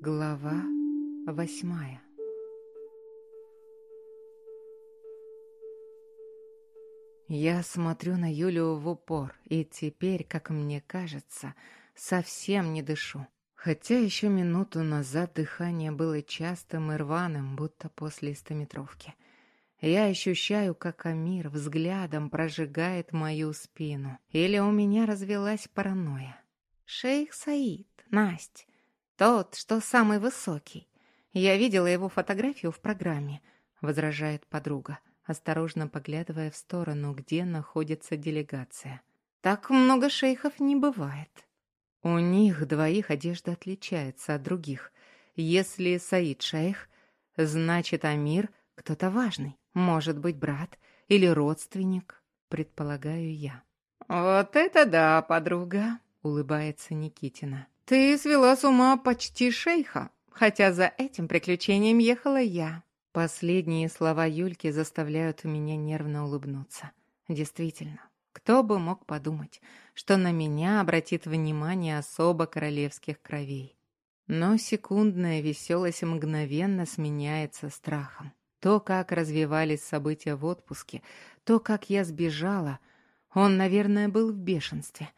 Глава восьмая Я смотрю на Юлю в упор, и теперь, как мне кажется, совсем не дышу. Хотя еще минуту назад дыхание было частым и рваным, будто после стометровки. Я ощущаю, как Амир взглядом прожигает мою спину. Или у меня развелась паранойя. «Шейх Саид, Насть, тот, что самый высокий. Я видела его фотографию в программе», — возражает подруга осторожно поглядывая в сторону, где находится делегация. «Так много шейхов не бывает». У них двоих одежда отличается от других. Если Саид шейх, значит Амир кто-то важный, может быть брат или родственник, предполагаю я. «Вот это да, подруга!» — улыбается Никитина. «Ты свела с ума почти шейха, хотя за этим приключением ехала я. Последние слова Юльки заставляют меня нервно улыбнуться. Действительно, кто бы мог подумать, что на меня обратит внимание особо королевских кровей. Но секундная веселость мгновенно сменяется страхом. То, как развивались события в отпуске, то, как я сбежала, он, наверное, был в бешенстве.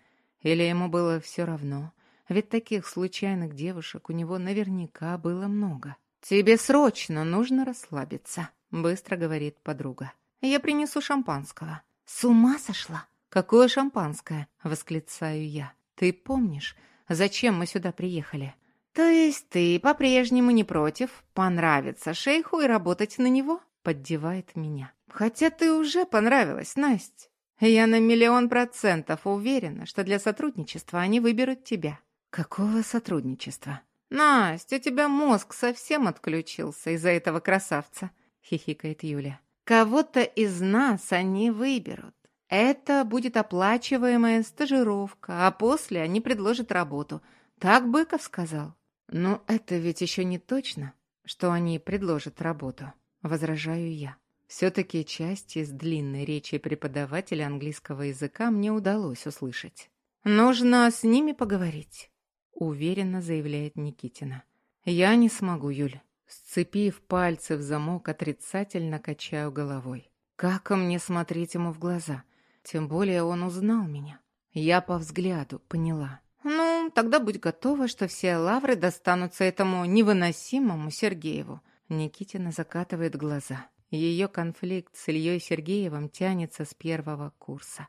Или ему было все равно, ведь таких случайных девушек у него наверняка было много. «Тебе срочно нужно расслабиться», — быстро говорит подруга. «Я принесу шампанского». «С ума сошла?» «Какое шампанское?» — восклицаю я. «Ты помнишь, зачем мы сюда приехали?» «То есть ты по-прежнему не против понравиться шейху и работать на него?» — поддевает меня. «Хотя ты уже понравилась, Настя. Я на миллион процентов уверена, что для сотрудничества они выберут тебя». «Какого сотрудничества?» «Настя, у тебя мозг совсем отключился из-за этого красавца», — хихикает Юля. «Кого-то из нас они выберут. Это будет оплачиваемая стажировка, а после они предложат работу. Так Быков сказал». «Но это ведь еще не точно, что они предложат работу», — возражаю я. Все-таки часть из длинной речи преподавателя английского языка мне удалось услышать. «Нужно с ними поговорить» уверенно заявляет Никитина. «Я не смогу, Юль». Сцепив пальцы в замок, отрицательно качаю головой. Как мне смотреть ему в глаза? Тем более он узнал меня. Я по взгляду поняла. «Ну, тогда будь готова, что все лавры достанутся этому невыносимому Сергееву». Никитина закатывает глаза. Ее конфликт с Ильей Сергеевым тянется с первого курса.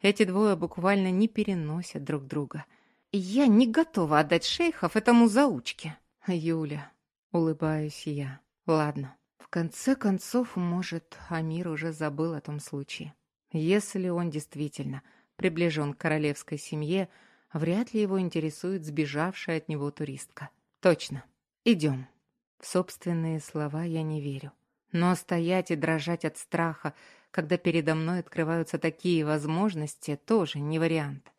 Эти двое буквально не переносят друг друга – я не готова отдать шейхов этому заучке. Юля, улыбаюсь я. Ладно. В конце концов, может, Амир уже забыл о том случае. Если он действительно приближен к королевской семье, вряд ли его интересует сбежавшая от него туристка. Точно. Идем. В собственные слова я не верю. Но стоять и дрожать от страха, когда передо мной открываются такие возможности, тоже не вариант.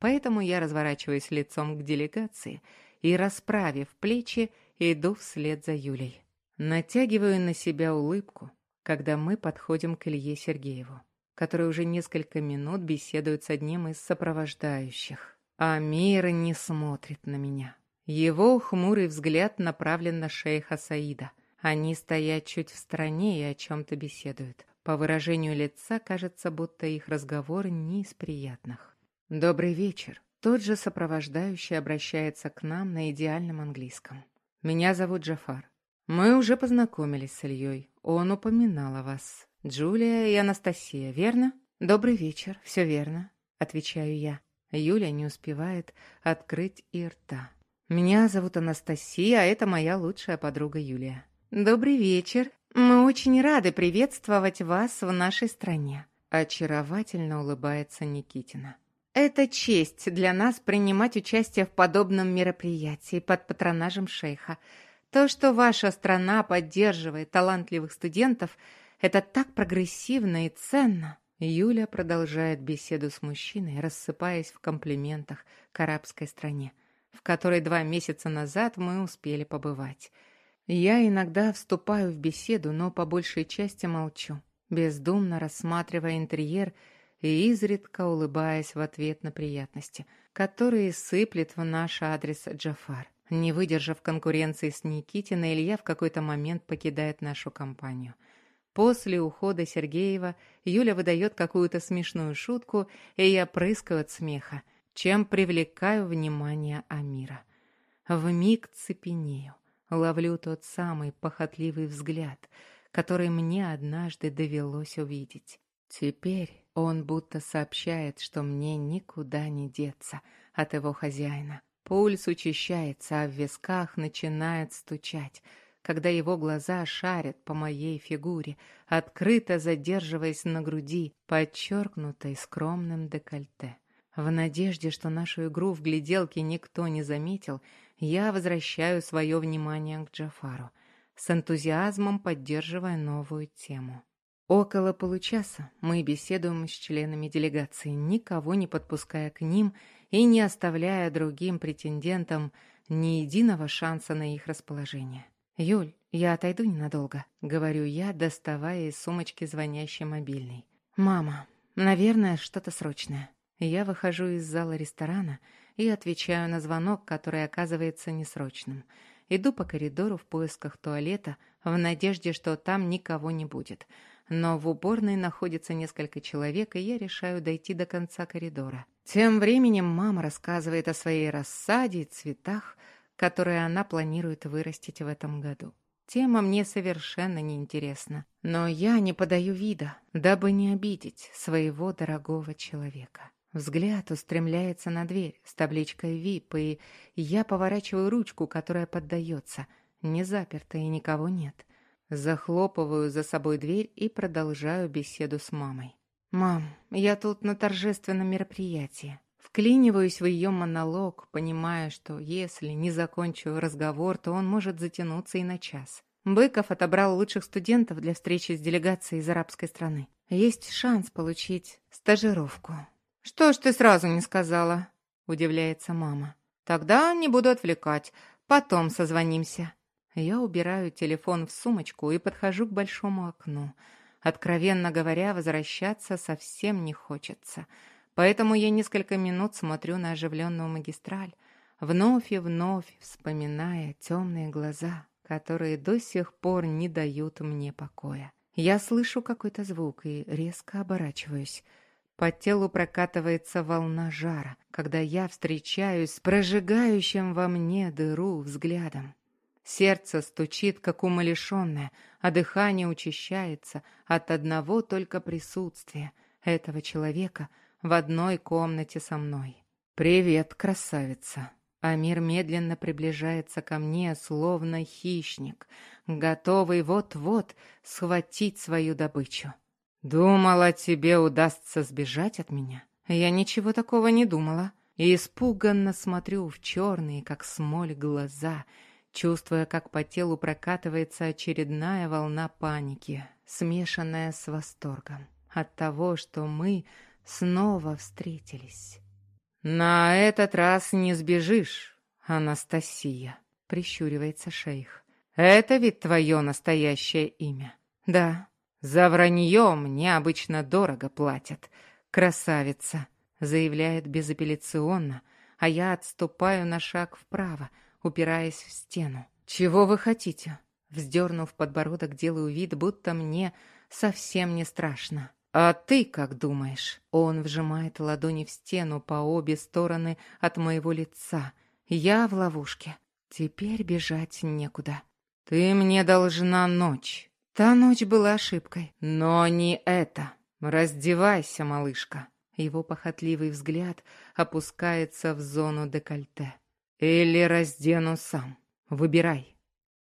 Поэтому я разворачиваюсь лицом к делегации и, расправив плечи, иду вслед за Юлей. Натягиваю на себя улыбку, когда мы подходим к Илье Сергееву, который уже несколько минут беседует с одним из сопровождающих. А мир не смотрит на меня. Его хмурый взгляд направлен на шейха Саида. Они стоят чуть в стороне и о чем-то беседуют. По выражению лица кажется, будто их разговор не из приятных. «Добрый вечер». Тот же сопровождающий обращается к нам на идеальном английском. «Меня зовут Джафар. Мы уже познакомились с Ильей. Он упоминал о вас. Джулия и Анастасия, верно?» «Добрый вечер, все верно», — отвечаю я. Юля не успевает открыть и рта. «Меня зовут Анастасия, а это моя лучшая подруга Юлия». «Добрый вечер. Мы очень рады приветствовать вас в нашей стране», — очаровательно улыбается Никитина. Это честь для нас принимать участие в подобном мероприятии под патронажем шейха. То, что ваша страна поддерживает талантливых студентов, это так прогрессивно и ценно. Юля продолжает беседу с мужчиной, рассыпаясь в комплиментах к арабской стране, в которой два месяца назад мы успели побывать. Я иногда вступаю в беседу, но по большей части молчу, бездумно рассматривая интерьер и изредка улыбаясь в ответ на приятности, которые сыплет в наш адрес Джафар. Не выдержав конкуренции с Никитиной, Илья в какой-то момент покидает нашу компанию. После ухода Сергеева Юля выдает какую-то смешную шутку, и я прыскаю от смеха, чем привлекаю внимание Амира. Вмиг цепенею, ловлю тот самый похотливый взгляд, который мне однажды довелось увидеть. Теперь он будто сообщает, что мне никуда не деться от его хозяина. Пульс учащается, а в висках начинает стучать, когда его глаза шарят по моей фигуре, открыто задерживаясь на груди, подчеркнутой скромным декольте. В надежде, что нашу игру в гляделке никто не заметил, я возвращаю свое внимание к Джафару, с энтузиазмом поддерживая новую тему. Около получаса мы беседуем с членами делегации, никого не подпуская к ним и не оставляя другим претендентам ни единого шанса на их расположение. «Юль, я отойду ненадолго», — говорю я, доставая из сумочки звонящий мобильный. «Мама, наверное, что-то срочное». Я выхожу из зала ресторана и отвечаю на звонок, который оказывается несрочным. Иду по коридору в поисках туалета в надежде, что там никого не будет — но в уборной находится несколько человек, и я решаю дойти до конца коридора. Тем временем мама рассказывает о своей рассаде и цветах, которые она планирует вырастить в этом году. Тема мне совершенно неинтересна, но я не подаю вида, дабы не обидеть своего дорогого человека. Взгляд устремляется на дверь с табличкой «ВИП», и я поворачиваю ручку, которая поддается. Не заперта и никого нет. Захлопываю за собой дверь и продолжаю беседу с мамой. «Мам, я тут на торжественном мероприятии». Вклиниваюсь в ее монолог, понимая, что если не закончу разговор, то он может затянуться и на час. Быков отобрал лучших студентов для встречи с делегацией из арабской страны. Есть шанс получить стажировку. «Что ж ты сразу не сказала?» – удивляется мама. «Тогда не буду отвлекать. Потом созвонимся». Я убираю телефон в сумочку и подхожу к большому окну. Откровенно говоря, возвращаться совсем не хочется. Поэтому я несколько минут смотрю на оживленную магистраль, вновь и вновь вспоминая темные глаза, которые до сих пор не дают мне покоя. Я слышу какой-то звук и резко оборачиваюсь. По телу прокатывается волна жара, когда я встречаюсь с прожигающим во мне дыру взглядом. Сердце стучит, как умалишенное, а дыхание учащается от одного только присутствия этого человека в одной комнате со мной. «Привет, красавица!» Амир медленно приближается ко мне, словно хищник, готовый вот-вот схватить свою добычу. «Думала, тебе удастся сбежать от меня?» Я ничего такого не думала. И испуганно смотрю в черные, как смоль, глаза — чувствуя, как по телу прокатывается очередная волна паники, смешанная с восторгом от того, что мы снова встретились. «На этот раз не сбежишь, Анастасия», — прищуривается шейх. «Это ведь твое настоящее имя?» «Да». «За вранье мне обычно дорого платят, красавица», — заявляет безапелляционно, а я отступаю на шаг вправо, упираясь в стену. «Чего вы хотите?» Вздернув подбородок, делаю вид, будто мне совсем не страшно. «А ты как думаешь?» Он вжимает ладони в стену по обе стороны от моего лица. Я в ловушке. Теперь бежать некуда. «Ты мне должна ночь». Та ночь была ошибкой. «Но не это. Раздевайся, малышка». Его похотливый взгляд опускается в зону декольте. Или раздену сам. Выбирай.